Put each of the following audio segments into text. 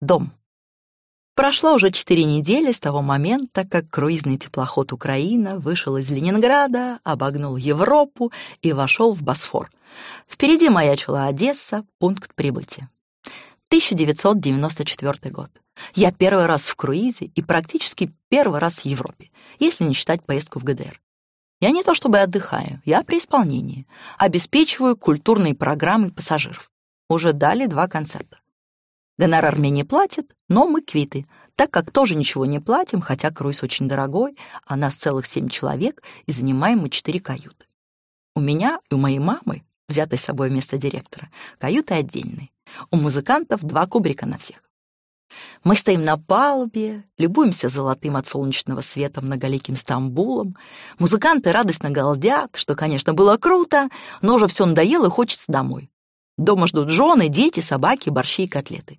Дом. Прошло уже четыре недели с того момента, как круизный теплоход «Украина» вышел из Ленинграда, обогнул Европу и вошел в Босфор. Впереди маячила Одесса, пункт прибытия. 1994 год. Я первый раз в круизе и практически первый раз в Европе, если не считать поездку в ГДР. Я не то чтобы отдыхаю, я при исполнении. Обеспечиваю культурные программы пассажиров. Уже дали два концерта. Гонорар мне не платит, но мы квиты, так как тоже ничего не платим, хотя круиз очень дорогой, а нас целых семь человек и занимаем мы четыре каюты. У меня и у моей мамы, взятой с собой вместо директора, каюты отдельные. У музыкантов два кубрика на всех. Мы стоим на палубе, любуемся золотым от солнечного света многоликим Стамбулом. Музыканты радостно галдят, что, конечно, было круто, но уже все надоело и хочется домой. Дома ждут жены, дети, собаки, борщи и котлеты.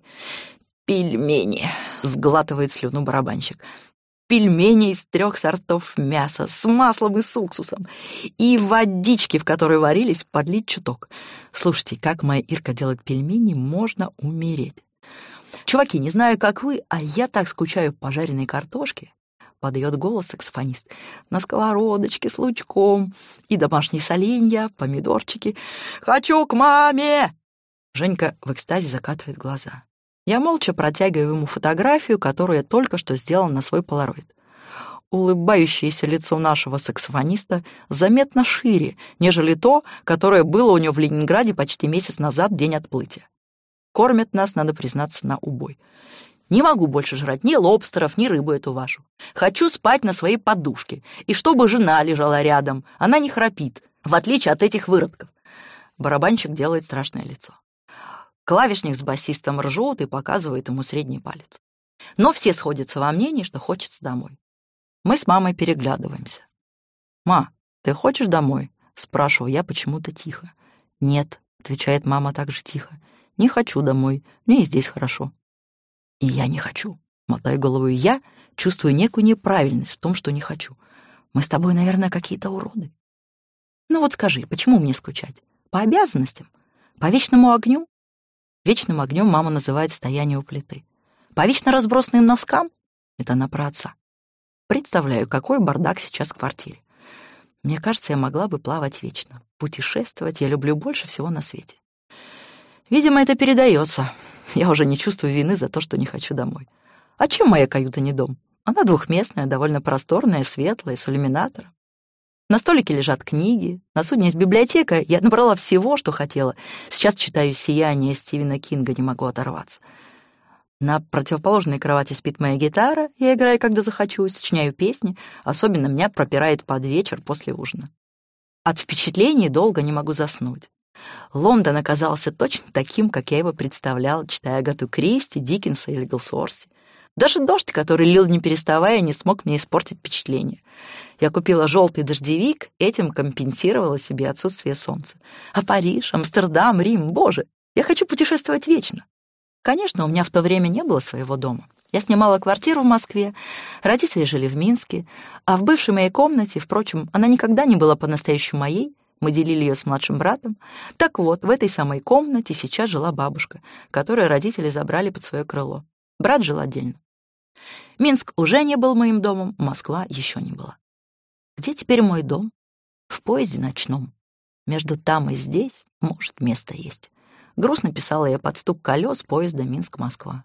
«Пельмени», — сглатывает слюну барабанщик. «Пельмени из трех сортов мяса, с маслом и с уксусом. И водички, в которой варились, подлить чуток. Слушайте, как моя Ирка делает пельмени, можно умереть. Чуваки, не знаю, как вы, а я так скучаю по жареной картошке подает голос саксофонист. На сковородочке с лучком и домашние соленья, помидорчики. «Хочу к маме!» Женька в экстазе закатывает глаза. Я молча протягиваю ему фотографию, которую я только что сделал на свой полароид. Улыбающееся лицо нашего саксофониста заметно шире, нежели то, которое было у него в Ленинграде почти месяц назад, день отплытия. Кормят нас, надо признаться, на убой. Не могу больше жрать ни лобстеров, ни рыбу эту вашу. Хочу спать на своей подушке, и чтобы жена лежала рядом, она не храпит, в отличие от этих выродков. Барабанщик делает страшное лицо. Клавишник с басистом ржут и показывает ему средний палец. Но все сходятся во мнении, что хочется домой. Мы с мамой переглядываемся. «Ма, ты хочешь домой?» — спрашиваю я почему-то тихо. «Нет», — отвечает мама так же тихо. «Не хочу домой, мне и здесь хорошо». И я не хочу. Мотаю головой я, чувствую некую неправильность в том, что не хочу. Мы с тобой, наверное, какие-то уроды. Ну вот скажи, почему мне скучать? По обязанностям? По вечному огню? Вечным огнем мама называет стояние у плиты. По вечно разбросанным носкам? Это она про отца. Представляю, какой бардак сейчас в квартире. Мне кажется, я могла бы плавать вечно. Путешествовать я люблю больше всего на свете. Видимо, это передается. Я уже не чувствую вины за то, что не хочу домой. А чем моя каюта не дом? Она двухместная, довольно просторная, светлая, с иллюминатором. На столике лежат книги, на судне есть библиотека, я набрала всего, что хотела. Сейчас читаю «Сияние» Стивена Кинга, не могу оторваться. На противоположной кровати спит моя гитара, я играю, когда захочу, сочиняю песни, особенно меня пропирает под вечер после ужина. От впечатлений долго не могу заснуть. Лондон оказался точно таким, как я его представлял, читая Агату Кристи, Диккенса или Голсуорси. Даже дождь, который лил не переставая, не смог мне испортить впечатление. Я купила желтый дождевик, этим компенсировала себе отсутствие солнца. А Париж, Амстердам, Рим, боже, я хочу путешествовать вечно. Конечно, у меня в то время не было своего дома. Я снимала квартиру в Москве, родители жили в Минске, а в бывшей моей комнате, впрочем, она никогда не была по-настоящему моей, мы делили ее с младшим братом. Так вот, в этой самой комнате сейчас жила бабушка, которую родители забрали под свое крыло. Брат жил отдельно. Минск уже не был моим домом, Москва еще не была. Где теперь мой дом? В поезде ночном. Между там и здесь, может, место есть. Грустно писала я под стук колес поезда Минск-Москва.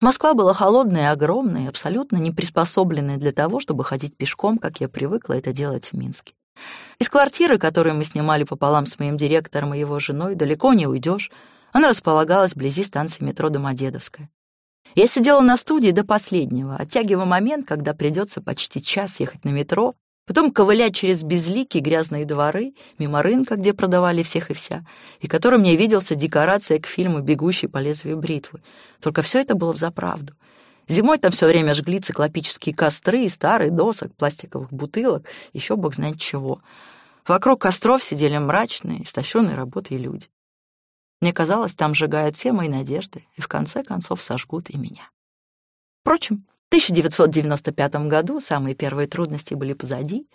Москва была холодная огромная, абсолютно не приспособленная для того, чтобы ходить пешком, как я привыкла это делать в Минске. Из квартиры, которую мы снимали пополам с моим директором и его женой, далеко не уйдешь. Она располагалась вблизи станции метро Домодедовская. Я сидела на студии до последнего, оттягивая момент, когда придется почти час ехать на метро, потом ковылять через безликие грязные дворы, мимо рынка, где продавали всех и вся, и который мне виделся декорация к фильму «Бегущий по лезвию бритвы». Только все это было взаправду. Зимой там все время жгли циклопические костры, старые досок, пластиковых бутылок, еще бог знает чего. Вокруг костров сидели мрачные, истощенные работой люди. Мне казалось, там сжигают все мои надежды и в конце концов сожгут и меня. Впрочем, в 1995 году самые первые трудности были позади,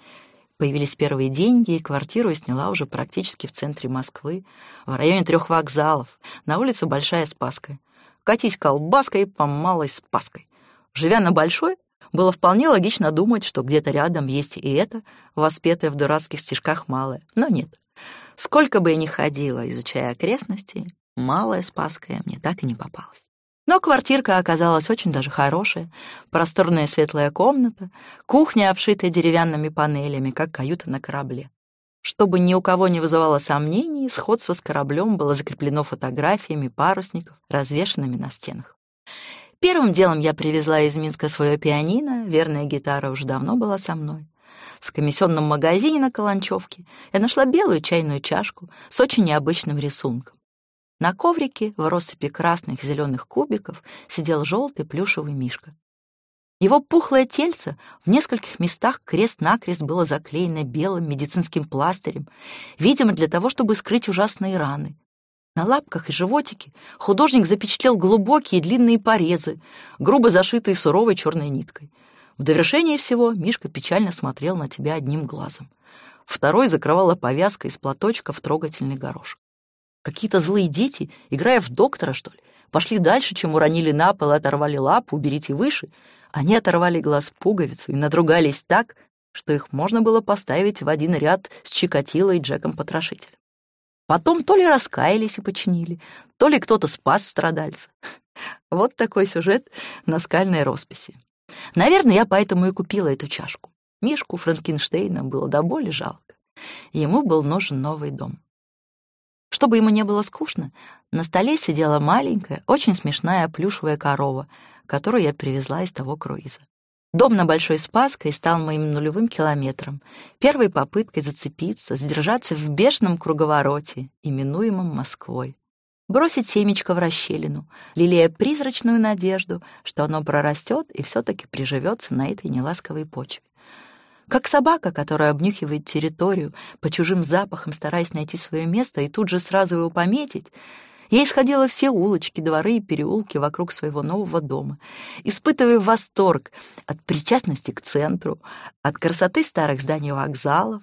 появились первые деньги, и квартиру я сняла уже практически в центре Москвы, в районе трех вокзалов, на улице Большая Спасская. Обкатись колбаской по малой спаской. Живя на большой, было вполне логично думать, что где-то рядом есть и это, воспетое в дурацких стишках малое. Но нет. Сколько бы я ни ходила, изучая окрестности, малая спаская мне так и не попалась. Но квартирка оказалась очень даже хорошая. Просторная светлая комната, кухня, обшитая деревянными панелями, как каюта на корабле. Чтобы ни у кого не вызывало сомнений, сходство с кораблем было закреплено фотографиями парусников, развешанными на стенах. Первым делом я привезла из Минска свое пианино, верная гитара уже давно была со мной. В комиссионном магазине на Каланчевке я нашла белую чайную чашку с очень необычным рисунком. На коврике в россыпи красных зеленых кубиков сидел желтый плюшевый мишка. Его пухлое тельце в нескольких местах крест-накрест было заклеено белым медицинским пластырем, видимо, для того, чтобы скрыть ужасные раны. На лапках и животике художник запечатлел глубокие длинные порезы, грубо зашитые суровой черной ниткой. В довершение всего Мишка печально смотрел на тебя одним глазом. Второй закрывала повязка из платочка в трогательный горошек. Какие-то злые дети, играя в доктора, что ли, пошли дальше, чем уронили на пол и оторвали лапу, уберите выше. Они оторвали глаз пуговицу и надругались так, что их можно было поставить в один ряд с Чикатило и Джеком Потрошителем. Потом то ли раскаялись и починили, то ли кто-то спас страдальца. Вот такой сюжет на скальной росписи. Наверное, я поэтому и купила эту чашку. Мишку Франкенштейна было до боли жалко. Ему был нужен новый дом. Чтобы ему не было скучно, на столе сидела маленькая, очень смешная плюшевая корова, которую я привезла из того круиза. Дом на Большой Спаской стал моим нулевым километром, первой попыткой зацепиться, задержаться в бешеном круговороте, именуемом Москвой. Бросить семечко в расщелину, лелея призрачную надежду, что оно прорастет и все-таки приживется на этой неласковой почве. Как собака, которая обнюхивает территорию, по чужим запахам стараясь найти свое место и тут же сразу его пометить, я исходила все улочки, дворы и переулки вокруг своего нового дома, испытывая восторг от причастности к центру, от красоты старых зданий вокзалов,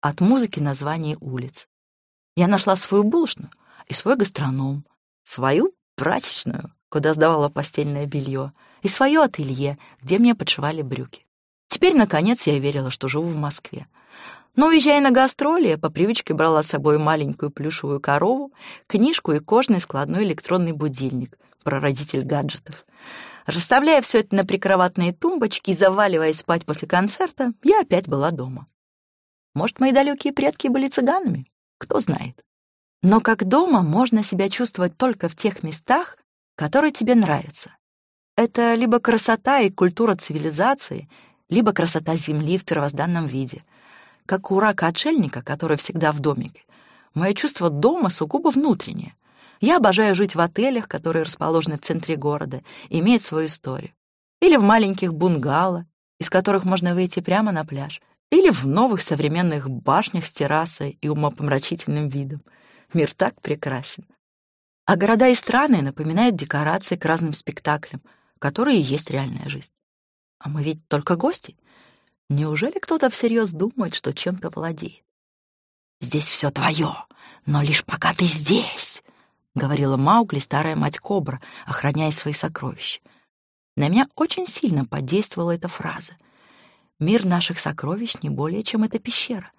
от музыки названий улиц. Я нашла свою булочную и свой гастроном, свою прачечную, куда сдавала постельное белье, и свое ателье, где мне подшивали брюки. Теперь, наконец, я верила, что живу в Москве. Но, уезжая на гастроли, я по привычке брала с собой маленькую плюшевую корову, книжку и кожный складной электронный будильник, прародитель гаджетов. Расставляя все это на прикроватные тумбочки и заваливаясь спать после концерта, я опять была дома. Может, мои далекие предки были цыганами? Кто знает. Но как дома можно себя чувствовать только в тех местах, которые тебе нравятся. Это либо красота и культура цивилизации, либо красота земли в первозданном виде. Как у рака-отшельника, который всегда в домике. Мое чувство дома сугубо внутреннее. Я обожаю жить в отелях, которые расположены в центре города, имеют свою историю. Или в маленьких бунгало, из которых можно выйти прямо на пляж. Или в новых современных башнях с террасой и умопомрачительным видом. Мир так прекрасен. А города и страны напоминают декорации к разным спектаклям, которые и есть реальная жизнь. А мы ведь только гости. Неужели кто-то всерьез думает, что чем-то владеет? «Здесь все твое, но лишь пока ты здесь», — говорила Маугли, старая мать Кобра, охраняя свои сокровища. На меня очень сильно подействовала эта фраза. Мир наших сокровищ не более, чем эта пещера.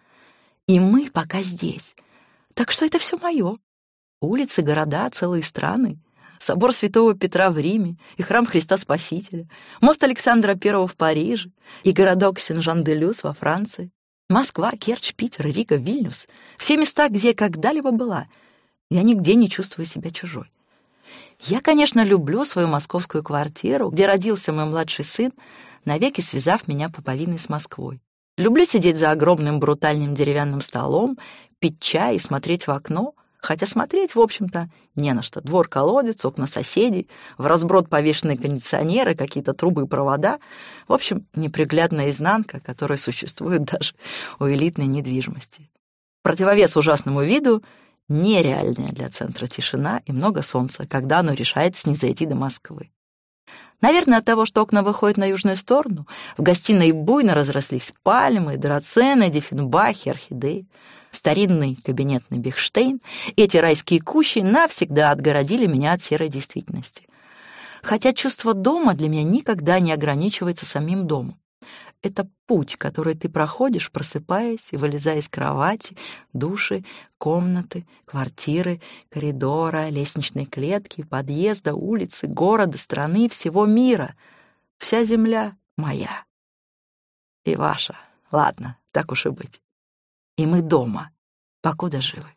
И мы пока здесь. Так что это все мое. Улицы, города, целые страны собор Святого Петра в Риме и храм Христа Спасителя, мост Александра I в Париже и городок Сен-Жан-де-Люс во Франции, Москва, Керчь, Питер, Рига, Вильнюс — все места, где я когда-либо была. Я нигде не чувствую себя чужой. Я, конечно, люблю свою московскую квартиру, где родился мой младший сын, навеки связав меня пуповиной с Москвой. Люблю сидеть за огромным брутальным деревянным столом, пить чай и смотреть в окно — Хотя смотреть, в общем-то, не на что. Двор-колодец, окна соседей, в разброд повешенные кондиционеры, какие-то трубы и провода. В общем, неприглядная изнанка, которая существует даже у элитной недвижимости. Противовес ужасному виду — нереальная для центра тишина и много солнца, когда оно решает снизойти до Москвы. Наверное, от того, что окна выходят на южную сторону, в гостиной буйно разрослись пальмы, драцены, диффенбахи, орхидеи старинный кабинетный Бихштейн, эти райские кущи навсегда отгородили меня от серой действительности. Хотя чувство дома для меня никогда не ограничивается самим домом. Это путь, который ты проходишь, просыпаясь и вылезая из кровати, души, комнаты, квартиры, коридора, лестничной клетки, подъезда, улицы, города, страны, всего мира. Вся земля моя. И ваша. Ладно, так уж и быть. И мы дома, покуда живы.